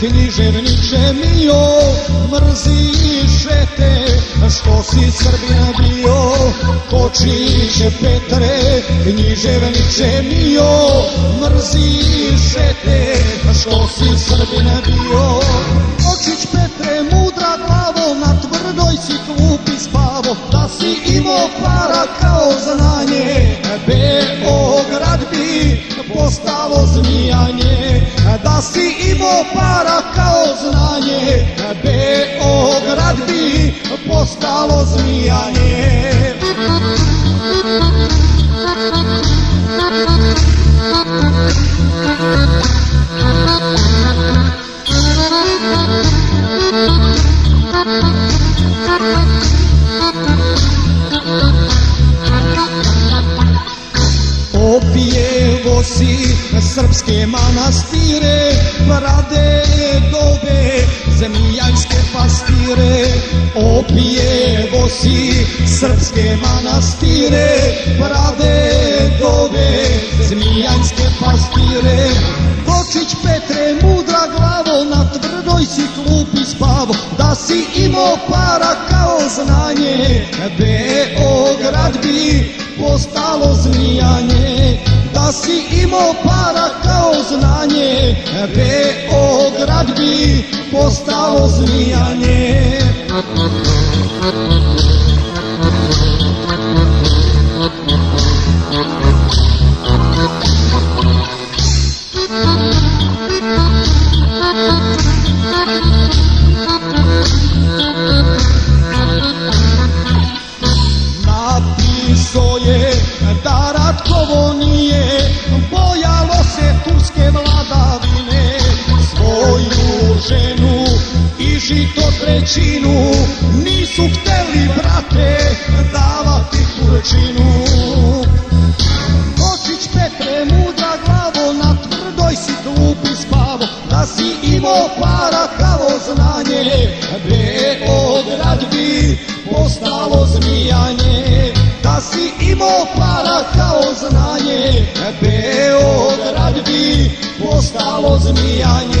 Književniče mio, mrziše te, što si Srbina bio. Očiće Petre, književniče mio, mrziše te, što si Srbina bio. Očić Petre, mudra glavo, na tvrdoj si klupi spavo, da si imao para kao znanje, Beograd bi postalo zmijanje, da si imao para kao Opijevo si srpske manastire, brade dobe, zmijanske pastire. Opijevo si srpske manastire, brade dobe, zmijanske pastire. Kočić Petre, mudra glavo, na tvrdoj si klupi imao para kao znanje, Beograd bi postalo zmijanje, da si imao para kao znanje, Beograd bi postalo zmijanje. Napisao trećinu. Nisu hteli brate davati kurčinu Kočić Petre mudra glavo na tvrdoj si klupi spavo da si imao para kao znanje Beograd bi postalo zmijanje. Da si imao para kao znanje Beograd bi postalo zmijanje